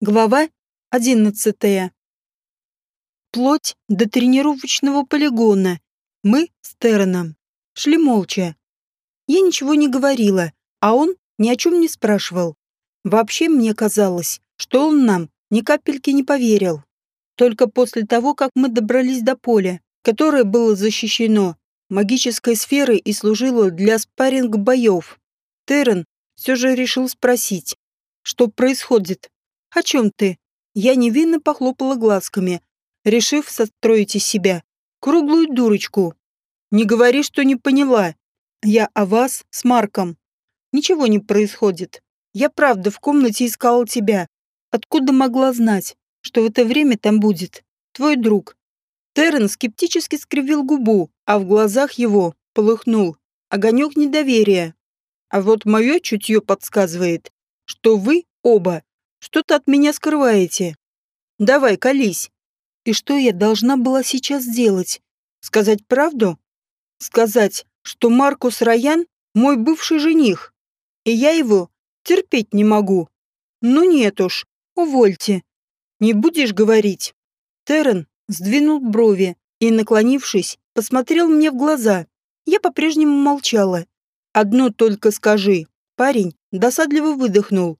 Глава одиннадцатая. Плоть до тренировочного полигона. Мы с Тераном шли молча. Я ничего не говорила, а он ни о чем не спрашивал. Вообще мне казалось, что он нам ни капельки не поверил. Только после того, как мы добрались до поля, которое было защищено магической сферой и служило для спарринг-боев, Террен все же решил спросить, что происходит «О чем ты?» Я невинно похлопала глазками, решив состроить из себя круглую дурочку. «Не говори, что не поняла. Я о вас с Марком. Ничего не происходит. Я правда в комнате искала тебя. Откуда могла знать, что в это время там будет твой друг?» Террен скептически скривил губу, а в глазах его полыхнул огонек недоверия. А вот мое чутье подсказывает, что вы оба что-то от меня скрываете. Давай, колись. И что я должна была сейчас сделать? Сказать правду? Сказать, что Маркус Раян мой бывший жених, и я его терпеть не могу. Ну нет уж, увольте. Не будешь говорить. Террен сдвинул брови и, наклонившись, посмотрел мне в глаза. Я по-прежнему молчала. Одно только скажи. Парень досадливо выдохнул.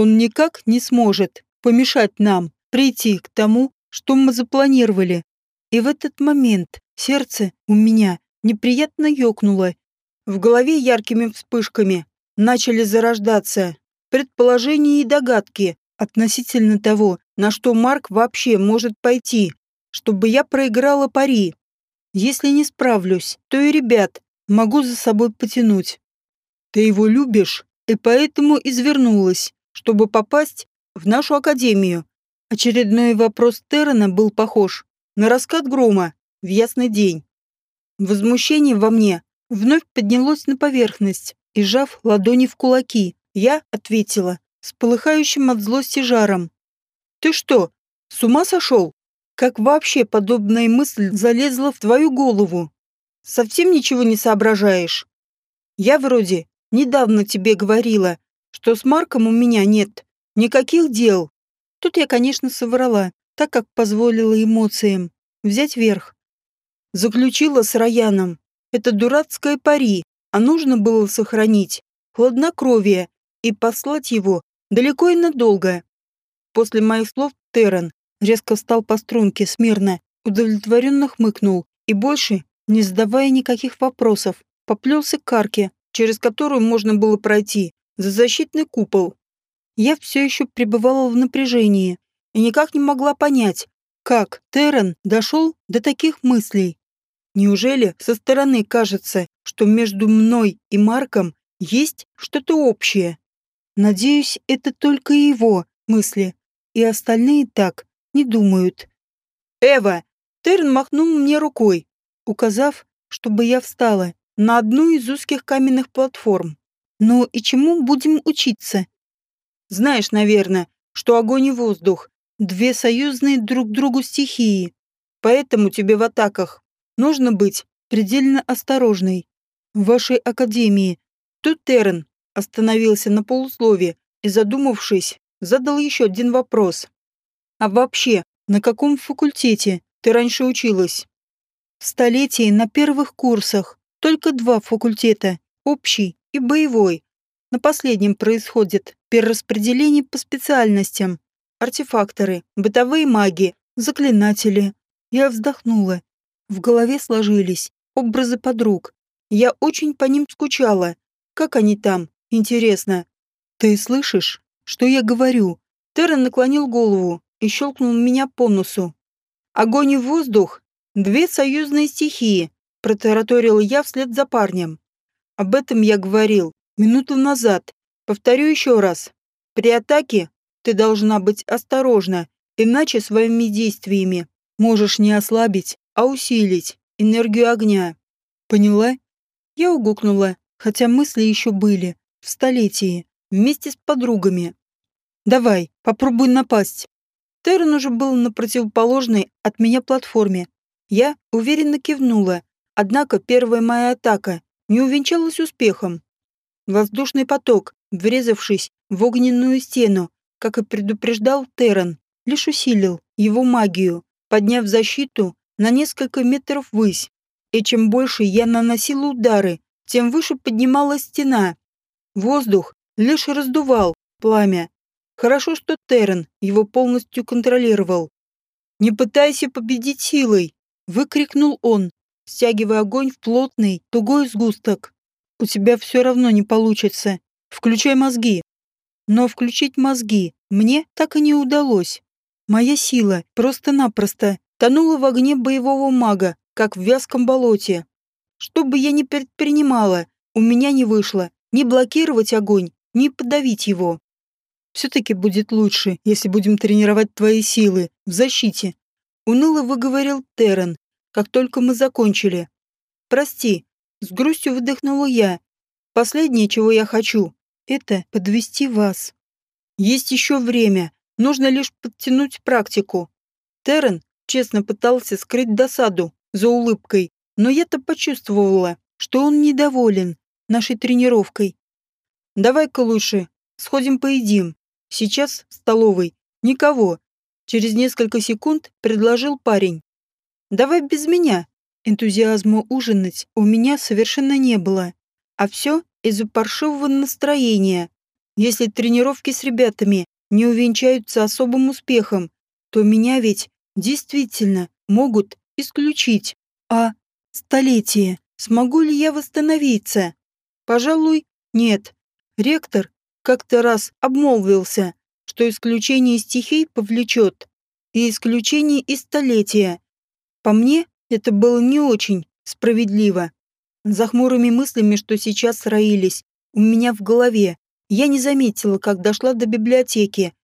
Он никак не сможет помешать нам прийти к тому, что мы запланировали. И в этот момент сердце у меня неприятно ёкнуло. В голове яркими вспышками начали зарождаться предположения и догадки относительно того, на что Марк вообще может пойти, чтобы я проиграла пари. Если не справлюсь, то и ребят могу за собой потянуть. Ты его любишь, и поэтому извернулась чтобы попасть в нашу академию. Очередной вопрос Террена был похож на раскат грома в ясный день. Возмущение во мне вновь поднялось на поверхность, и, сжав ладони в кулаки, я ответила с полыхающим от злости жаром. «Ты что, с ума сошел? Как вообще подобная мысль залезла в твою голову? Совсем ничего не соображаешь? Я вроде недавно тебе говорила, что с Марком у меня нет никаких дел. Тут я, конечно, соврала, так как позволила эмоциям взять верх. Заключила с Раяном. Это дурацкое пари, а нужно было сохранить хладнокровие и послать его далеко и надолго. После моих слов Террен резко встал по струнке смирно, удовлетворенно хмыкнул и больше, не задавая никаких вопросов, поплелся к арке, через которую можно было пройти за защитный купол. Я все еще пребывала в напряжении и никак не могла понять, как Террен дошел до таких мыслей. Неужели со стороны кажется, что между мной и Марком есть что-то общее? Надеюсь, это только его мысли, и остальные так не думают. «Эва!» Терн махнул мне рукой, указав, чтобы я встала на одну из узких каменных платформ. Ну и чему будем учиться? Знаешь, наверное, что огонь и воздух — две союзные друг другу стихии. Поэтому тебе в атаках нужно быть предельно осторожной. В вашей академии тут Террен остановился на полуслове и, задумавшись, задал еще один вопрос. А вообще, на каком факультете ты раньше училась? В столетии на первых курсах только два факультета – общий и боевой. На последнем происходит перераспределение по специальностям. Артефакторы, бытовые маги, заклинатели. Я вздохнула. В голове сложились образы подруг. Я очень по ним скучала. Как они там? Интересно. Ты слышишь, что я говорю? Террен наклонил голову и щелкнул меня по носу. Огонь и воздух — две союзные стихии, протараторил я вслед за парнем. Об этом я говорил минуту назад. Повторю еще раз. При атаке ты должна быть осторожна, иначе своими действиями можешь не ослабить, а усилить энергию огня. Поняла? Я угукнула, хотя мысли еще были, в столетии, вместе с подругами. Давай, попробуй напасть. Террен уже был на противоположной от меня платформе. Я уверенно кивнула, однако первая моя атака не увенчалась успехом. Воздушный поток, врезавшись в огненную стену, как и предупреждал Террен, лишь усилил его магию, подняв защиту на несколько метров ввысь. И чем больше я наносила удары, тем выше поднималась стена. Воздух лишь раздувал пламя. Хорошо, что Террен его полностью контролировал. «Не пытайся победить силой!» — выкрикнул он, стягивая огонь в плотный, тугой сгусток. «У тебя все равно не получится. Включай мозги». Но включить мозги мне так и не удалось. Моя сила просто-напросто тонула в огне боевого мага, как в вязком болоте. Что бы я ни предпринимала, у меня не вышло ни блокировать огонь, ни подавить его. Все-таки будет лучше, если будем тренировать твои силы в защите. Уныло выговорил Террен, как только мы закончили. Прости, с грустью выдохнула я. Последнее, чего я хочу, это подвести вас. Есть еще время, нужно лишь подтянуть практику. Террен честно пытался скрыть досаду за улыбкой, но я-то почувствовала, что он недоволен нашей тренировкой. Давай-ка лучше сходим поедим. Сейчас в столовой. Никого. Через несколько секунд предложил парень. Давай без меня. Энтузиазма ужинать у меня совершенно не было. А все из-за паршивого настроения. Если тренировки с ребятами не увенчаются особым успехом, то меня ведь действительно могут исключить. А столетие, смогу ли я восстановиться? Пожалуй, нет. Ректор как-то раз обмолвился, что исключение стихий повлечет и исключение из столетия. По мне, это было не очень справедливо. За хмурыми мыслями, что сейчас роились у меня в голове, я не заметила, как дошла до библиотеки.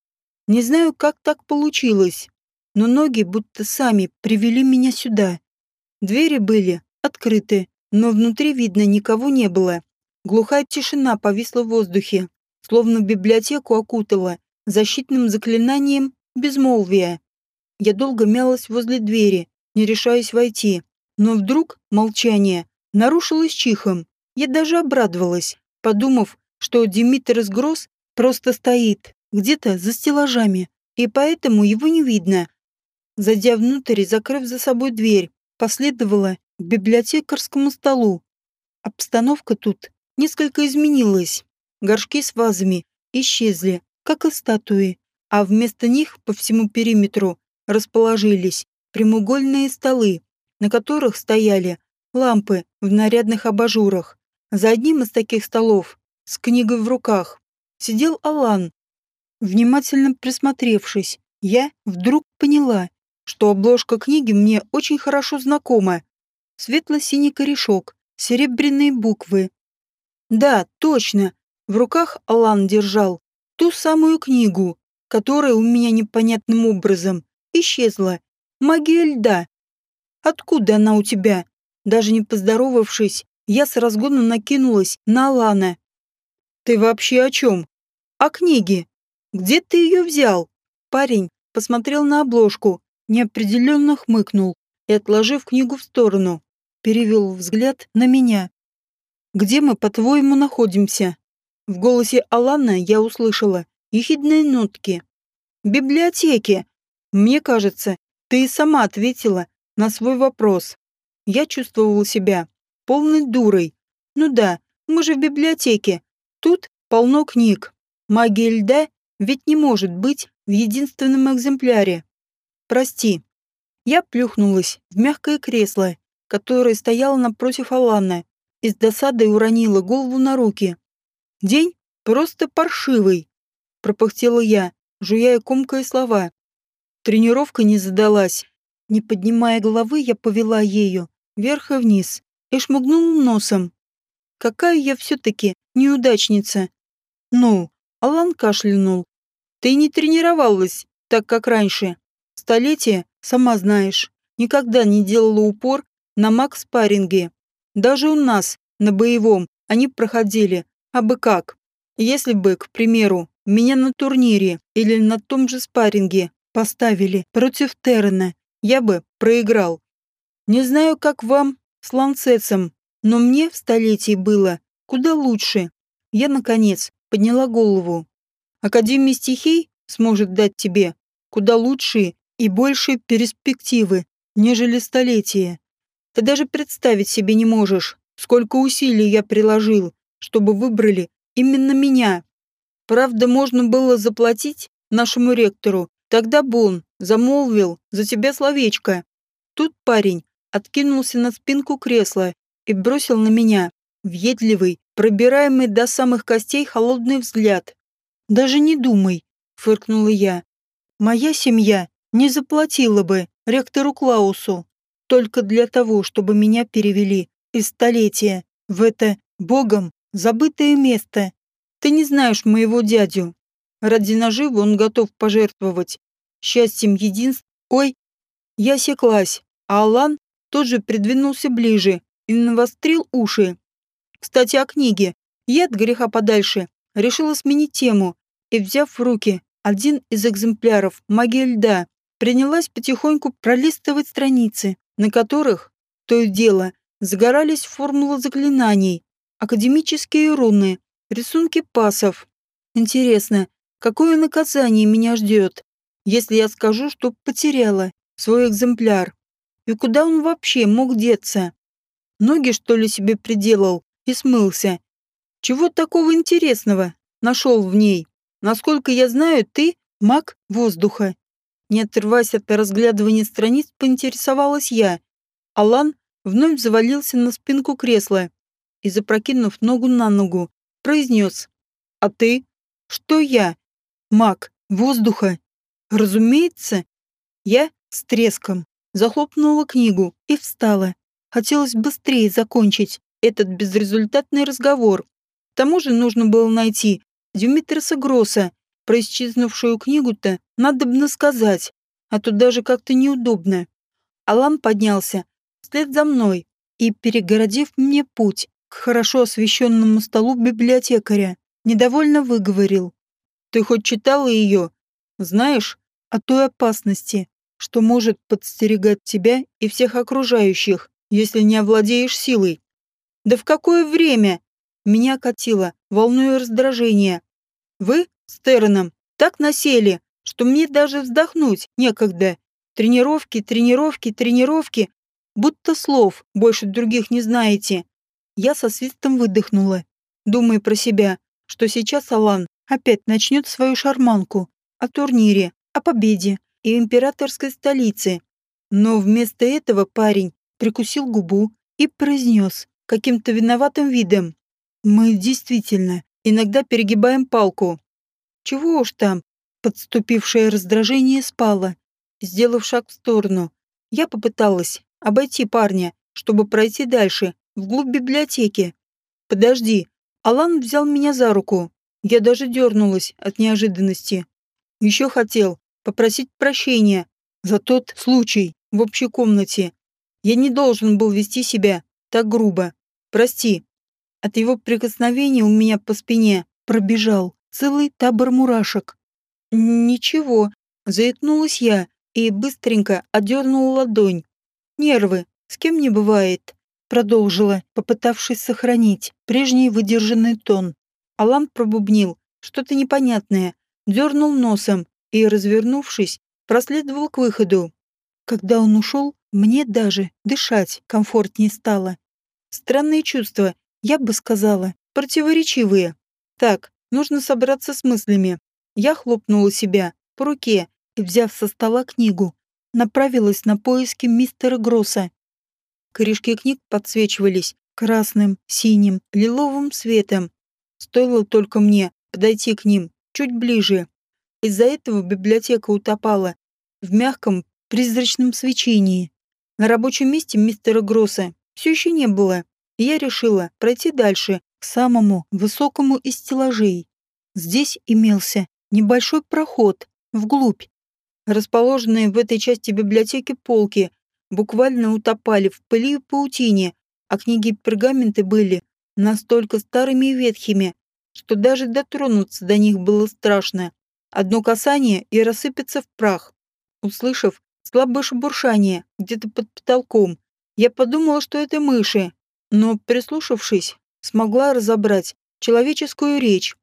Не знаю, как так получилось, но ноги будто сами привели меня сюда. Двери были открыты, но внутри, видно, никого не было. Глухая тишина повисла в воздухе, словно библиотеку окутала защитным заклинанием безмолвия. Я долго мялась возле двери, не решаясь войти, но вдруг молчание нарушилось чихом. Я даже обрадовалась, подумав, что Димитрис Гросс просто стоит где-то за стеллажами, и поэтому его не видно. Зайдя внутрь и закрыв за собой дверь, последовала к библиотекарскому столу. Обстановка тут несколько изменилась. Горшки с вазами исчезли, как и статуи, а вместо них по всему периметру расположились прямоугольные столы, на которых стояли лампы в нарядных абажурах. За одним из таких столов, с книгой в руках, сидел Алан. Внимательно присмотревшись, я вдруг поняла, что обложка книги мне очень хорошо знакома. Светло-синий корешок, серебряные буквы. Да, точно, в руках Алан держал ту самую книгу, которая у меня непонятным образом исчезла. Магия льда. Откуда она у тебя? Даже не поздоровавшись, я с разгона накинулась на Алана. Ты вообще о чем? О книге. Где ты ее взял? Парень посмотрел на обложку, неопределенно хмыкнул и, отложив книгу в сторону, перевел взгляд на меня. «Где мы, по-твоему, находимся?» В голосе Алана я услышала ехидные нотки. «В библиотеке. Мне кажется, ты и сама ответила на свой вопрос. Я чувствовала себя полной дурой. Ну да, мы же в библиотеке. Тут полно книг. Магия льда ведь не может быть в единственном экземпляре. Прости. Я плюхнулась в мягкое кресло, которое стояло напротив Алана, и с досадой уронила голову на руки. День просто паршивый, пропыхтела я, жуя и комкая слова. Тренировка не задалась. Не поднимая головы, я повела ею вверх и вниз и шмыгнула носом. Какая я все-таки неудачница. Ну, Алан кашлянул. Ты не тренировалась так, как раньше. Столетие, сама знаешь, никогда не делала упор на маг-спарринге. Даже у нас, на боевом, они проходили, а бы как. Если бы, к примеру, меня на турнире или на том же спарринге поставили против Террена, я бы проиграл. Не знаю, как вам с Ланцетсом, но мне в столетии было куда лучше. Я, наконец, подняла голову. Академия стихий сможет дать тебе куда лучшие и большие перспективы, нежели столетия. Ты даже представить себе не можешь, сколько усилий я приложил, чтобы выбрали именно меня. Правда, можно было заплатить нашему ректору, тогда бы он замолвил за тебя словечко. Тут парень откинулся на спинку кресла и бросил на меня въедливый, пробираемый до самых костей холодный взгляд. «Даже не думай», — фыркнула я. «Моя семья не заплатила бы ректору Клаусу только для того, чтобы меня перевели из столетия в это богом забытое место. Ты не знаешь моего дядю. Ради наживы он готов пожертвовать счастьем единств. Ой, я секлась, а Алан тот же придвинулся ближе и навострил уши. Кстати, о книге. Я от греха подальше решила сменить тему и, взяв в руки один из экземпляров «Магия льда», принялась потихоньку пролистывать страницы, на которых, то и дело, загорались формулы заклинаний, академические руны, рисунки пасов. Интересно, какое наказание меня ждет, если я скажу, что потеряла свой экземпляр? И куда он вообще мог деться? Ноги, что ли, себе приделал и смылся? Чего такого интересного нашел в ней? Насколько я знаю, ты маг воздуха. Не отрываясь от разглядывания страниц, поинтересовалась я. Алан вновь завалился на спинку кресла и, запрокинув ногу на ногу, произнес. «А ты? Что я? Маг воздуха? Разумеется, я с треском захлопнула книгу и встала. Хотелось быстрее закончить этот безрезультатный разговор. К тому же нужно было найти Дюмитриса Гросса. Про исчезнувшую книгу-то надо бы сказать, а то даже как-то неудобно. Алан поднялся вслед за мной и, перегородив мне путь к хорошо освещенному столу библиотекаря, недовольно выговорил. «Ты хоть читала ее? Знаешь о той опасности, что может подстерегать тебя и всех окружающих, если не овладеешь силой. Да в какое время? Меня катило волной раздражения. Вы с Терреном так насели, что мне даже вздохнуть некогда. Тренировки, тренировки, тренировки. Будто слов больше других не знаете. Я со свистом выдохнула, думая про себя, что сейчас Алан опять начнет свою шарманку о турнире, о победе и императорской столице. Но вместо этого парень прикусил губу и произнес каким-то виноватым видом. «Мы действительно иногда перегибаем палку. Чего уж там?» Подступившее раздражение спало. Сделав шаг в сторону, я попыталась обойти парня, чтобы пройти дальше, вглубь библиотеки. «Подожди». Алан взял меня за руку. Я даже дернулась от неожиданности. Еще хотел попросить прощения за тот случай в общей комнате. Я не должен был вести себя так грубо. Прости. От его прикосновения у меня по спине пробежал целый табор мурашек. Ничего, заикнулась я и быстренько отдернула ладонь. Нервы, с кем не бывает, продолжила, попытавшись сохранить прежний выдержанный тон. Алан пробубнил что-то непонятное, дернул носом и, развернувшись, проследовал к выходу. Когда он ушел, мне даже дышать комфортнее стало. Странные чувства, я бы сказала, противоречивые. Так, нужно собраться с мыслями. Я хлопнула себя по руке и, взяв со стола книгу, направилась на поиски мистера Гросса. Корешки книг подсвечивались красным, синим, лиловым светом. Стоило только мне подойти к ним чуть ближе. Из-за этого библиотека утопала в мягком призрачном свечении. На рабочем месте мистера Гросса все еще не было, и я решила пройти дальше, к самому высокому из стеллажей. Здесь имелся небольшой проход вглубь. Расположенные в этой части библиотеки полки буквально утопали в пыли и паутине, а книги и пергаменты были настолько старыми и ветхими, что даже дотронуться до них было страшно. Одно касание и рассыпется в прах. Услышав слабое шебуршание где-то под потолком, я подумала, что это мыши, но, прислушавшись, смогла разобрать человеческую речь.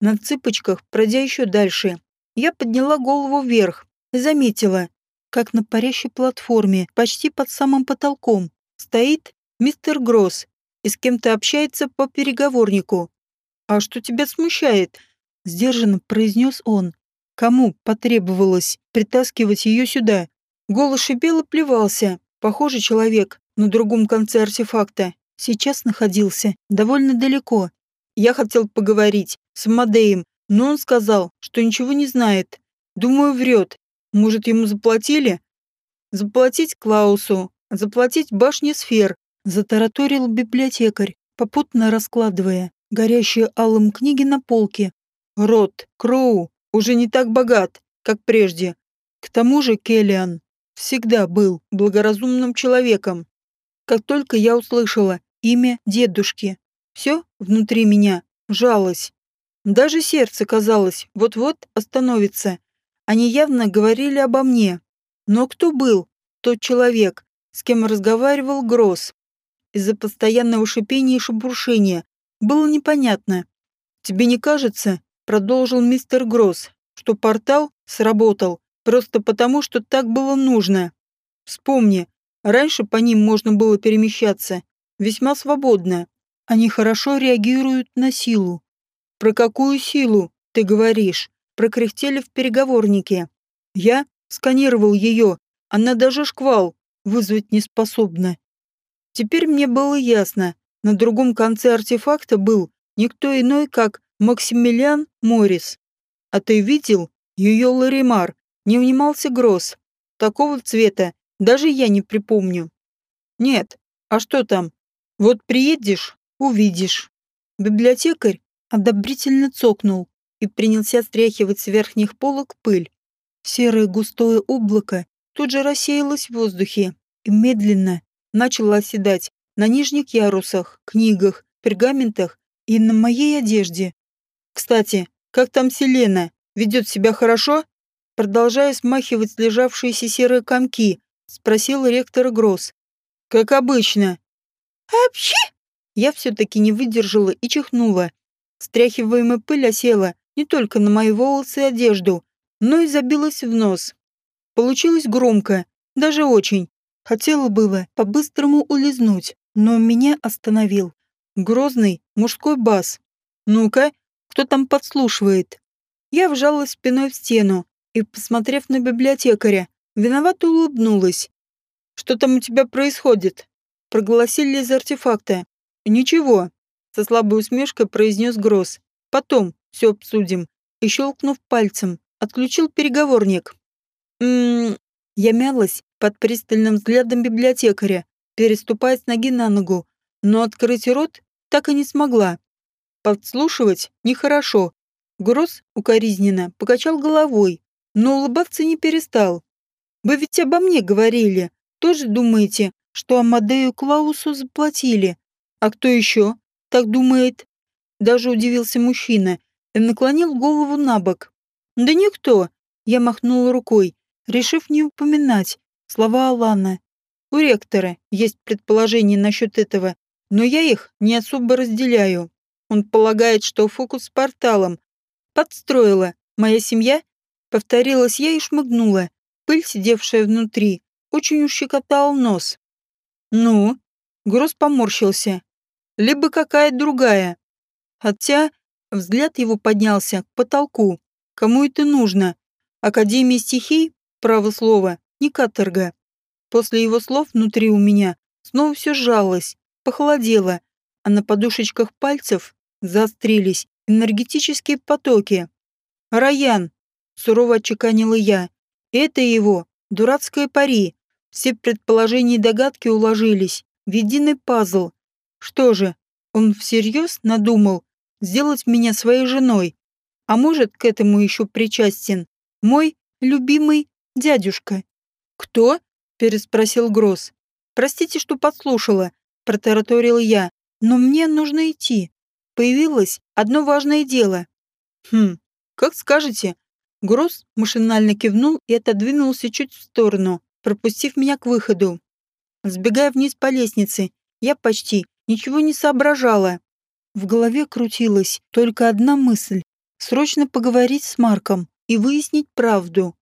На цыпочках, пройдя еще дальше, Я подняла голову вверх и заметила, как на парящей платформе, почти под самым потолком, стоит мистер Гросс и с кем-то общается по переговорнику. «А что тебя смущает?» — сдержанно произнес он. «Кому потребовалось притаскивать ее сюда?» Голос шипел и плевался. Похоже, человек на другом конце артефакта сейчас находился довольно далеко. Я хотел поговорить с Мадеем, но он сказал, что ничего не знает. Думаю, врет. Может, ему заплатили? Заплатить Клаусу, заплатить башне сфер, затараторил библиотекарь, попутно раскладывая горящие алым книги на полке. Рот, Кроу, уже не так богат, как прежде. К тому же Келлиан всегда был благоразумным человеком. Как только я услышала имя дедушки, все внутри меня жалось. Даже сердце, казалось, вот-вот остановится. Они явно говорили обо мне. Но кто был тот человек, с кем разговаривал Гросс? Из-за постоянного шипения и шебуршения было непонятно. «Тебе не кажется?» — продолжил мистер Гросс, что портал сработал просто потому, что так было нужно. Вспомни, раньше по ним можно было перемещаться весьма свободно. Они хорошо реагируют на силу. Про какую силу, ты говоришь? Прокряхтели в переговорнике. Я сканировал ее. Она даже шквал вызвать не способна. Теперь мне было ясно. На другом конце артефакта был никто иной, как Максимилиан Моррис. А ты видел? Ее Ларимар. Не внимался Гросс. Такого цвета даже я не припомню. Нет. А что там? Вот приедешь, увидишь. Библиотекарь одобрительно цокнул и принялся стряхивать с верхних полок пыль. Серое густое облако тут же рассеялось в воздухе и медленно начало оседать на нижних ярусах, книгах, пергаментах и на моей одежде. Кстати, как там Селена? Ведет себя хорошо? Продолжая смахивать лежавшиеся серые комки, спросил ректор Гросс. Как обычно. Вообще? Я все-таки не выдержала и чихнула. Стряхиваемая пыль осела не только на мои волосы и одежду, но и забилась в нос. Получилось громко, даже очень. Хотела было по-быстрому улизнуть, но меня остановил. Грозный мужской бас. «Ну-ка, кто там подслушивает?» Я вжалась спиной в стену и, посмотрев на библиотекаря, виновато улыбнулась. «Что там у тебя происходит?» Проголосили из артефакта. «Ничего», со слабой усмешкой произнес Гросс. «Потом все обсудим». И щелкнув пальцем, отключил переговорник. «Ммм...» Я мялась под пристальным взглядом библиотекаря, переступая с ноги на ногу, но открыть рот так и не смогла. Подслушивать нехорошо. Гросс укоризненно покачал головой, но улыбаться не перестал. «Вы ведь обо мне говорили. Тоже думаете, что Амадею Клаусу заплатили? А кто еще?» так думает. Даже удивился мужчина и наклонил голову на бок. Да никто. Я махнула рукой, решив не упоминать слова Алана. У ректора есть предположения насчет этого, но я их не особо разделяю. Он полагает, что фокус с порталом подстроила моя семья, повторилась я и шмыгнула. Пыль, сидевшая внутри, очень ущекотала нос. Ну, Гроз поморщился либо какая-то другая. Хотя взгляд его поднялся к потолку. Кому это нужно? Академия стихий, право слова, не каторга. После его слов внутри у меня снова все сжалось, похолодело, а на подушечках пальцев заострились энергетические потоки. «Раян!» — сурово отчеканила я. «Это его, дурацкое пари. Все предположения и догадки уложились в единый пазл, что же, он всерьез надумал сделать меня своей женой? А может, к этому еще причастен мой любимый дядюшка? Кто? Переспросил Гросс. Простите, что подслушала, протараторил я, но мне нужно идти. Появилось одно важное дело. Хм, как скажете. Гросс машинально кивнул и отодвинулся чуть в сторону, пропустив меня к выходу. Сбегая вниз по лестнице, я почти ничего не соображала. В голове крутилась только одна мысль — срочно поговорить с Марком. и выяснить правду.